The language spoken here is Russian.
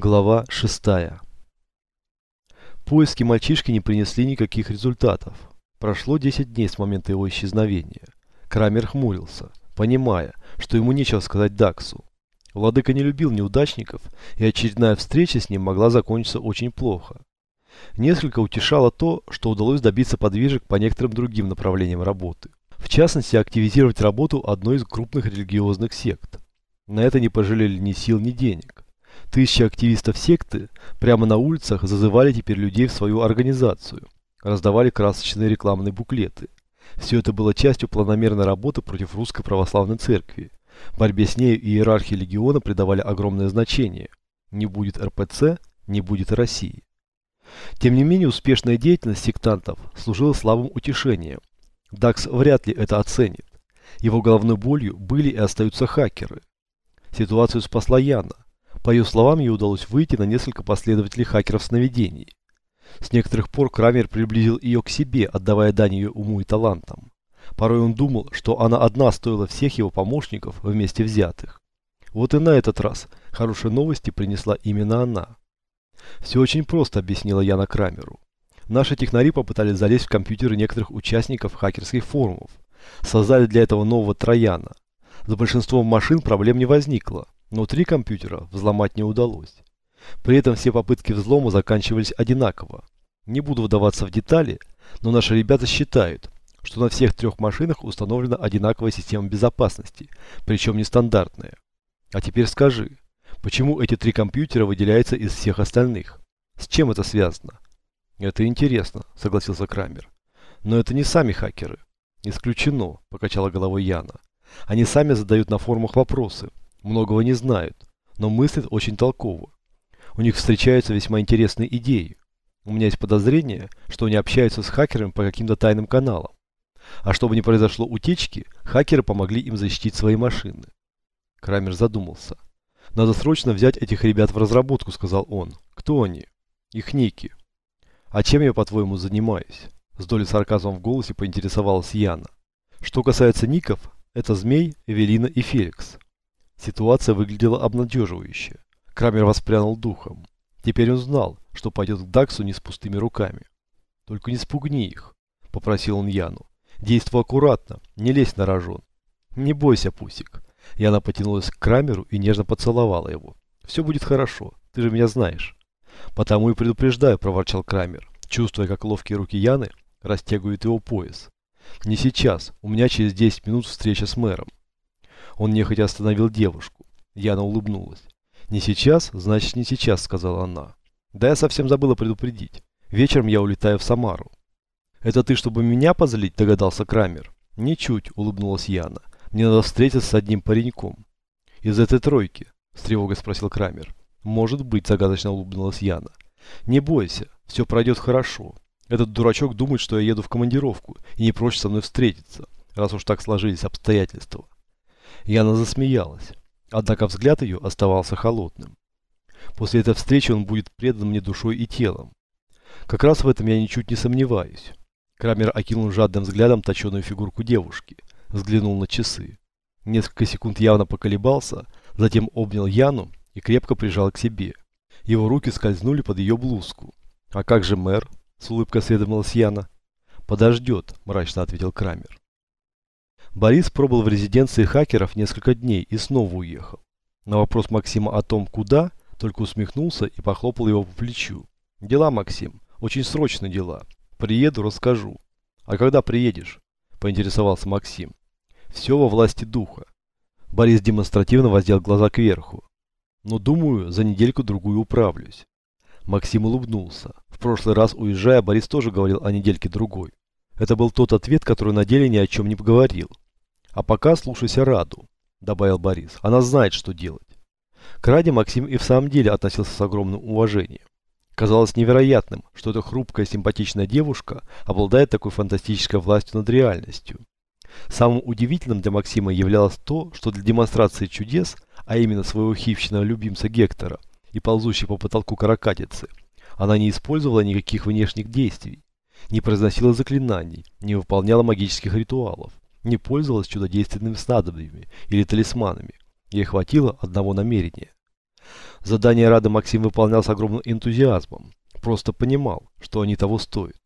Глава 6. Поиски мальчишки не принесли никаких результатов. Прошло 10 дней с момента его исчезновения. Крамер хмурился, понимая, что ему нечего сказать Даксу. Владыка не любил неудачников, и очередная встреча с ним могла закончиться очень плохо. Несколько утешало то, что удалось добиться подвижек по некоторым другим направлениям работы. В частности, активизировать работу одной из крупных религиозных сект. На это не пожалели ни сил, ни денег. Тысячи активистов секты прямо на улицах зазывали теперь людей в свою организацию, раздавали красочные рекламные буклеты. Все это было частью планомерной работы против Русской Православной Церкви. Борьбе с ней иерархии легиона придавали огромное значение. Не будет РПЦ, не будет России. Тем не менее, успешная деятельность сектантов служила слабым утешением. Дакс вряд ли это оценит. Его головной болью были и остаются хакеры. Ситуацию спасла Яна. По ее словам, ей удалось выйти на несколько последователей хакеров сновидений. С некоторых пор Крамер приблизил ее к себе, отдавая дань ее уму и талантам. Порой он думал, что она одна стоила всех его помощников вместе взятых. Вот и на этот раз хорошие новости принесла именно она. Все очень просто, объяснила Яна Крамеру. Наши технари попытались залезть в компьютеры некоторых участников хакерских форумов. Создали для этого нового Трояна. За большинством машин проблем не возникло, но три компьютера взломать не удалось. При этом все попытки взлома заканчивались одинаково. Не буду вдаваться в детали, но наши ребята считают, что на всех трех машинах установлена одинаковая система безопасности, причем нестандартная. А теперь скажи, почему эти три компьютера выделяются из всех остальных? С чем это связано? Это интересно, согласился Крамер. Но это не сами хакеры. Исключено, покачала головой Яна. Они сами задают на форумах вопросы, многого не знают, но мыслят очень толково. У них встречаются весьма интересные идеи. У меня есть подозрение, что они общаются с хакерами по каким-то тайным каналам. А чтобы не произошло утечки, хакеры помогли им защитить свои машины. Крамер задумался. «Надо срочно взять этих ребят в разработку», — сказал он. «Кто они?» «Их ники». «А чем я, по-твоему, занимаюсь?» С долей сарказма в голосе поинтересовалась Яна. «Что касается ников, это Змей, Эвелина и Феликс». Ситуация выглядела обнадеживающе. Крамер воспрянул духом. Теперь он знал, что пойдет к Даксу не с пустыми руками. «Только не спугни их», — попросил он Яну. «Действуй аккуратно, не лезь на рожон». «Не бойся, Пусик». Яна потянулась к Крамеру и нежно поцеловала его. «Все будет хорошо, ты же меня знаешь». «Потому и предупреждаю», — проворчал Крамер, чувствуя, как ловкие руки Яны растягивают его пояс. «Не сейчас, у меня через 10 минут встреча с мэром». Он нехотя остановил девушку. Яна улыбнулась. «Не сейчас, значит не сейчас», — сказала она. «Да я совсем забыла предупредить. Вечером я улетаю в Самару». «Это ты, чтобы меня позлить?» – догадался Крамер. «Ничуть», – улыбнулась Яна. «Мне надо встретиться с одним пареньком». «Из этой тройки?» – с тревогой спросил Крамер. «Может быть», – загадочно улыбнулась Яна. «Не бойся, все пройдет хорошо. Этот дурачок думает, что я еду в командировку и не прочь со мной встретиться, раз уж так сложились обстоятельства». Яна засмеялась. Однако взгляд ее оставался холодным. После этой встречи он будет предан мне душой и телом. Как раз в этом я ничуть не сомневаюсь. Крамер окинул жадным взглядом точеную фигурку девушки. Взглянул на часы. Несколько секунд явно поколебался, затем обнял Яну и крепко прижал к себе. Его руки скользнули под ее блузку. «А как же мэр?» – с улыбкой осведомилась Яна. «Подождет», – мрачно ответил Крамер. Борис пробыл в резиденции хакеров несколько дней и снова уехал. На вопрос Максима о том, куда, только усмехнулся и похлопал его по плечу. «Дела, Максим, очень срочные дела. Приеду, расскажу». «А когда приедешь?» – поинтересовался Максим. «Все во власти духа». Борис демонстративно воздел глаза кверху. «Но думаю, за недельку-другую управлюсь». Максим улыбнулся. В прошлый раз, уезжая, Борис тоже говорил о недельке-другой. Это был тот ответ, который на деле ни о чем не поговорил. «А пока слушайся Раду», – добавил Борис. «Она знает, что делать». К Раде Максим и в самом деле относился с огромным уважением. Казалось невероятным, что эта хрупкая симпатичная девушка обладает такой фантастической властью над реальностью. Самым удивительным для Максима являлось то, что для демонстрации чудес, а именно своего хищного любимца Гектора и ползущей по потолку каракатицы, она не использовала никаких внешних действий, не произносила заклинаний, не выполняла магических ритуалов, не пользовалась чудодейственными снадобьями или талисманами. Ей хватило одного намерения. Задание Рада Максим выполнял с огромным энтузиазмом. Просто понимал, что они того стоят.